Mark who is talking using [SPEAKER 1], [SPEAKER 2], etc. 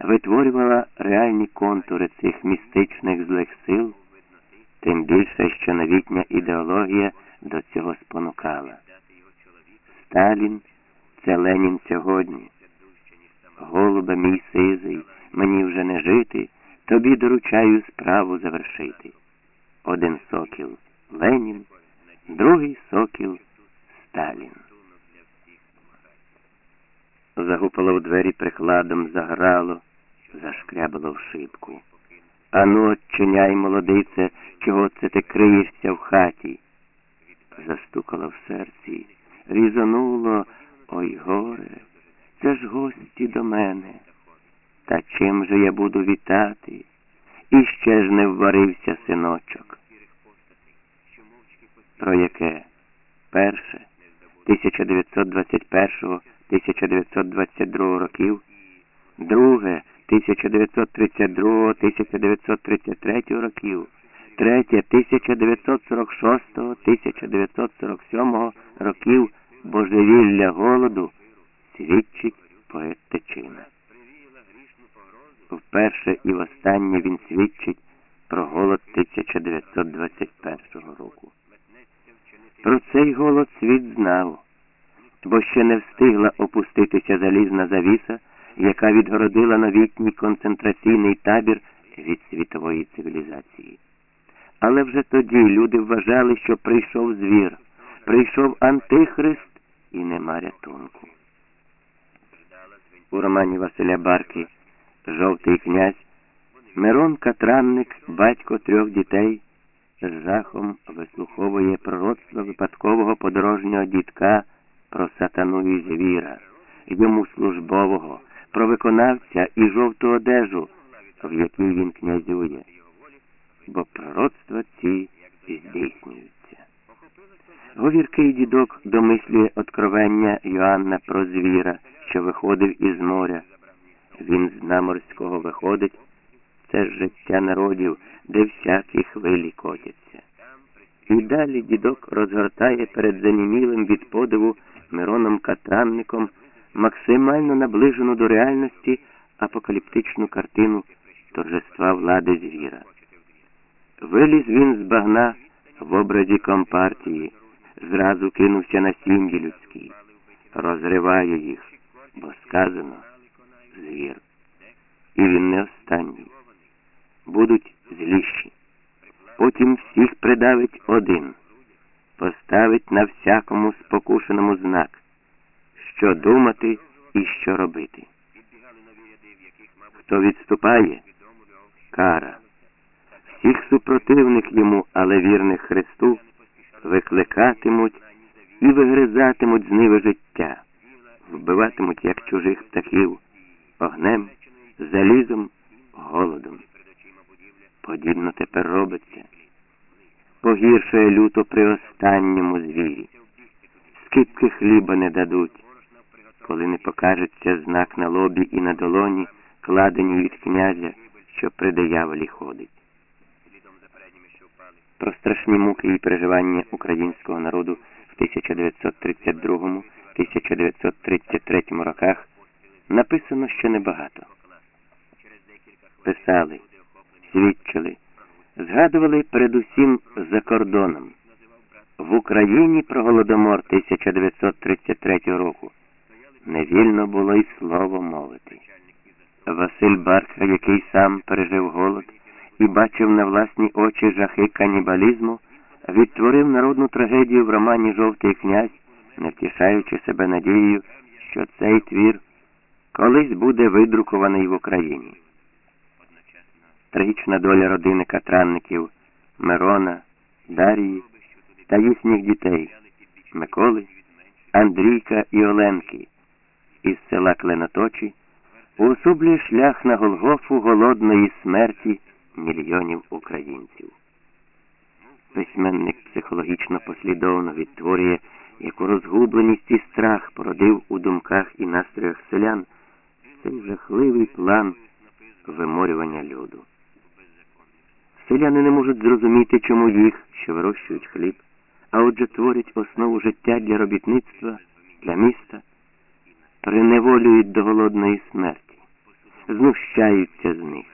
[SPEAKER 1] витворювала реальні контури цих містичних злих сил, тим більше, що новітня ідеологія до цього спонукала. Сталін це Ленін сьогодні. Голубе мій сизий, мені вже не жити, тобі доручаю справу завершити. Один сокіл Ленін, другий сокіл Сталін. Загупало в двері прикладом, заграло, зашкрябало в шибку. Ану, очиняй, молодице, чого це ти криєшся в хаті? Застукало в серці, різануло, ой горе, це ж гості до мене. Та чим же я буду вітати? І ще ж не вварився синочок. Про яке? Перше, 1921-1922 років, друге, 1932-1933 років, третє 1946-1947 років божевілля голоду свідчить поет Тичина. Вперше і востаннє він свідчить про голод 1921 року. Про цей голод світ знав, бо ще не встигла опуститися залізна завіса, яка відгородила новітній концентраційний табір від світової цивілізації. Але вже тоді люди вважали, що прийшов звір, прийшов антихрист і нема рятунку. У романі Василя Барки Жовтий князь Мирон Катранник, батько трьох дітей, з жахом вислуховує пророцтво випадкового подорожнього дітка про сатану і звіра, йому службового, про виконавця і жовту одежу, в якій він князює, бо пророцтва ці здійснюються. Говіркий дідок домислює откровення Йоанна про звіра, що виходив із моря. Він з наморського виходить, це життя народів, де всякі хвилі котяться. І далі дідок розгортає перед занімілим від подиву Мироном Катранником максимально наближену до реальності апокаліптичну картину торжества влади звіра. Виліз він з багна в образі компартії, зразу кинувся на сім'ї людські, розриває їх, бо сказано звір. І він не останній. Будуть зліші. Потім всіх придавить один, поставить на всякому спокушеному знак, що думати і що робити. Хто відступає кара. Всіх супротивних йому, але вірних Христу, викликатимуть і вигризатимуть з ниви життя, вбиватимуть як чужих птахів огнем, залізом, голодом. Подібно тепер робиться. Погіршує люто при останньому звірі. Скипки хліба не дадуть, коли не покажеться знак на лобі і на долоні, кладені від князя, що при дияволі ходить. Про страшні муки і переживання українського народу в 1932-1933 роках написано ще небагато. Писали, свідчили, згадували передусім за кордоном. В Україні про голодомор 1933 року невільно було й слово мовити. Василь Барка, який сам пережив голод і бачив на власні очі жахи канібалізму, відтворив народну трагедію в романі Жовтий князь, не втішаючи себе надією, що цей твір колись буде видрукований в Україні. Трагічна доля родини Катранників, Мирона, Дарії та їхніх дітей Миколи, Андрійка і Оленки із села Кленоточі уособлює шлях на Голгофу голодної смерті мільйонів українців. Письменник психологічно послідовно відтворює, яку розгубленість і страх породив у думках і настроях селян цей жахливий план виморювання люду. Селяни не можуть зрозуміти, чому їх, що вирощують хліб, а отже творять основу життя для робітництва, для міста, приневолюють до голодної смерті, знущаються з них.